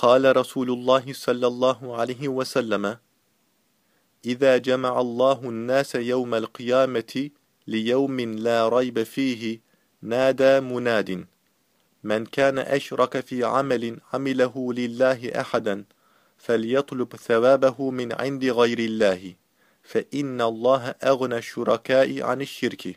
قال رسول الله صلى الله عليه وسلم إذا جمع الله الناس يوم القيامة ليوم لا ريب فيه نادى مناد من كان أشرك في عمل عمله لله أحدا فليطلب ثوابه من عند غير الله فإن الله أغنى الشركاء عن الشرك.